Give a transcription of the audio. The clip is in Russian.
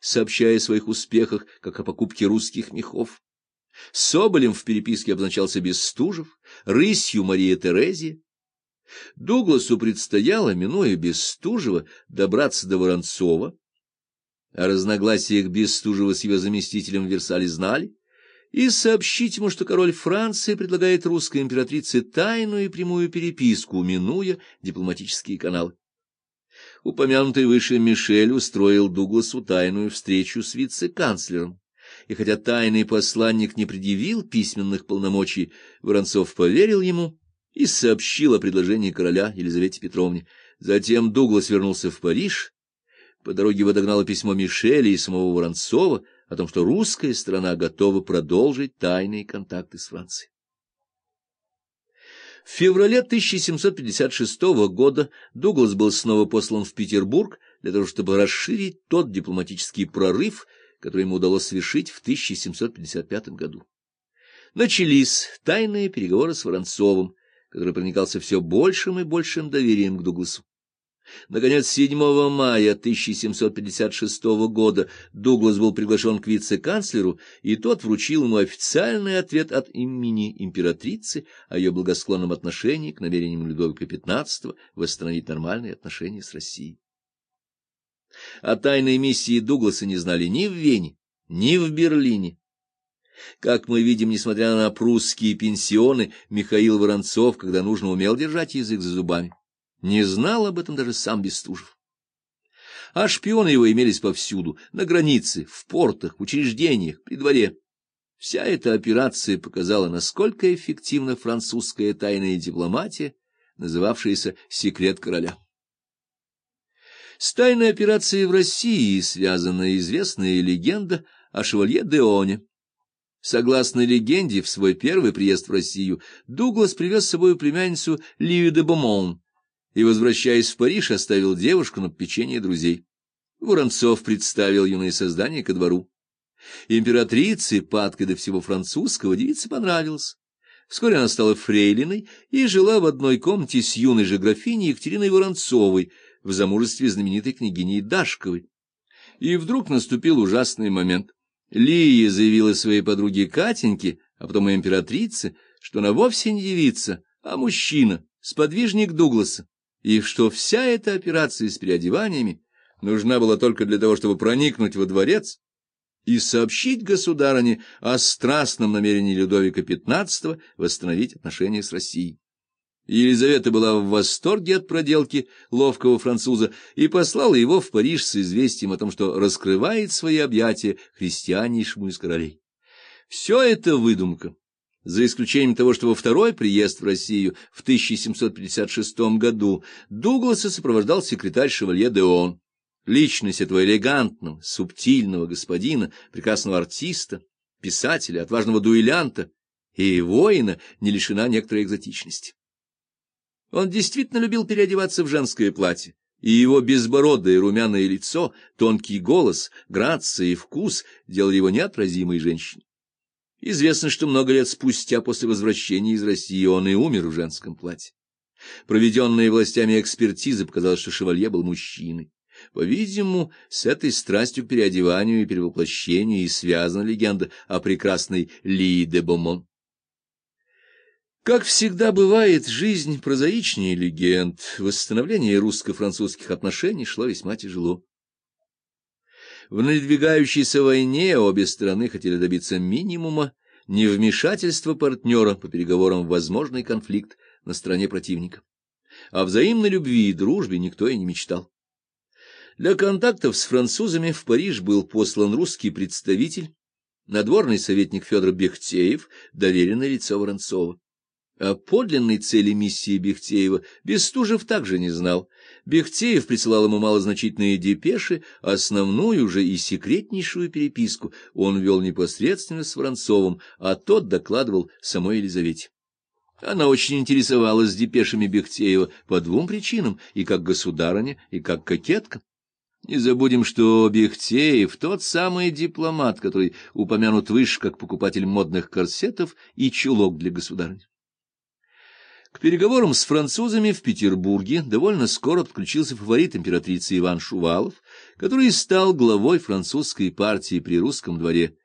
сообщая о своих успехах, как о покупке русских мехов. Соболем в переписке обозначался Бестужев, рысью Мария Терезия. Дугласу предстояло, минуя Бестужева, добраться до Воронцова. О разногласиях Бестужева с его заместителем в Версале знали, и сообщить ему, что король Франции предлагает русской императрице тайную и прямую переписку, минуя дипломатические каналы. Упомянутый выше Мишель устроил Дугласу тайную встречу с вице-канцлером и хотя тайный посланник не предъявил письменных полномочий, Воронцов поверил ему и сообщил о предложении короля Елизавете Петровне. Затем Дуглас вернулся в Париж. По дороге его догнало письмо Мишеля и самого Воронцова о том, что русская страна готова продолжить тайные контакты с Францией. В феврале 1756 года Дуглас был снова послан в Петербург для того, чтобы расширить тот дипломатический прорыв, который ему удалось совершить в 1755 году. Начались тайные переговоры с Воронцовым, который проникался все большим и большим доверием к Дугласу. Наконец, 7 мая 1756 года Дуглас был приглашен к вице-канцлеру, и тот вручил ему официальный ответ от имени императрицы о ее благосклонном отношении к намерениям Людовика XV восстановить нормальные отношения с Россией. О тайной миссии Дугласа не знали ни в Вене, ни в Берлине. Как мы видим, несмотря на прусские пенсионы, Михаил Воронцов, когда нужно, умел держать язык за зубами. Не знал об этом даже сам Бестужев. А шпионы его имелись повсюду, на границе, в портах, учреждениях, при дворе. Вся эта операция показала, насколько эффективна французская тайная дипломатия, называвшаяся «секрет короля». С тайной операцией в России связана известная легенда о шевалье Деоне. Согласно легенде, в свой первый приезд в Россию Дуглас привез с собой племянницу Лию де Бомон и, возвращаясь в Париж, оставил девушку на попечение друзей. Воронцов представил юное создание ко двору. Императрице, падкой до всего французского, девице понравилось. Вскоре она стала фрейлиной и жила в одной комнате с юной же графиней Екатериной Воронцовой — в замужестве знаменитой княгини Дашковой. И вдруг наступил ужасный момент. Лия заявила своей подруге Катеньке, а потом и императрице, что она вовсе не девица, а мужчина, сподвижник Дугласа, и что вся эта операция с переодеваниями нужна была только для того, чтобы проникнуть во дворец и сообщить государыне о страстном намерении Людовика XV восстановить отношения с Россией. Елизавета была в восторге от проделки ловкого француза и послала его в Париж с известием о том, что раскрывает свои объятия христианнейшему из королей. Все это выдумка, за исключением того, что во второй приезд в Россию в 1756 году Дугласа сопровождал секретарь шевалье Деон. Личность этого элегантного, субтильного господина, прекрасного артиста, писателя, отважного дуэлянта и воина не лишена некоторой экзотичности. Он действительно любил переодеваться в женское платье, и его безбородое румяное лицо, тонкий голос, грация и вкус делали его неотразимой женщиной. Известно, что много лет спустя после возвращения из России он и умер в женском платье. Проведенная властями экспертиза показала, что шевалье был мужчиной. По-видимому, с этой страстью к переодеванию и перевоплощению и связана легенда о прекрасной Лии де Бомон. Как всегда бывает, жизнь прозаичнее легенд. Восстановление русско-французских отношений шло весьма тяжело. В надвигающейся войне обе стороны хотели добиться минимума невмешательства партнера по переговорам в возможный конфликт на стороне противника. О взаимной любви и дружбе никто и не мечтал. Для контактов с французами в Париж был послан русский представитель, надворный советник Федор Бехтеев, доверенное лицо Воронцова. О подлинной цели миссии Бехтеева Бестужев также не знал. Бехтеев присылал ему малозначительные депеши, основную же и секретнейшую переписку он вел непосредственно с Воронцовым, а тот докладывал самой Елизавете. Она очень интересовалась депешами Бехтеева по двум причинам, и как государыня, и как кокетка. Не забудем, что Бехтеев — тот самый дипломат, который упомянут выше как покупатель модных корсетов и чулок для государыни. К переговорам с французами в Петербурге довольно скоро подключился фаворит императрицы Иван Шувалов, который стал главой французской партии при русском дворе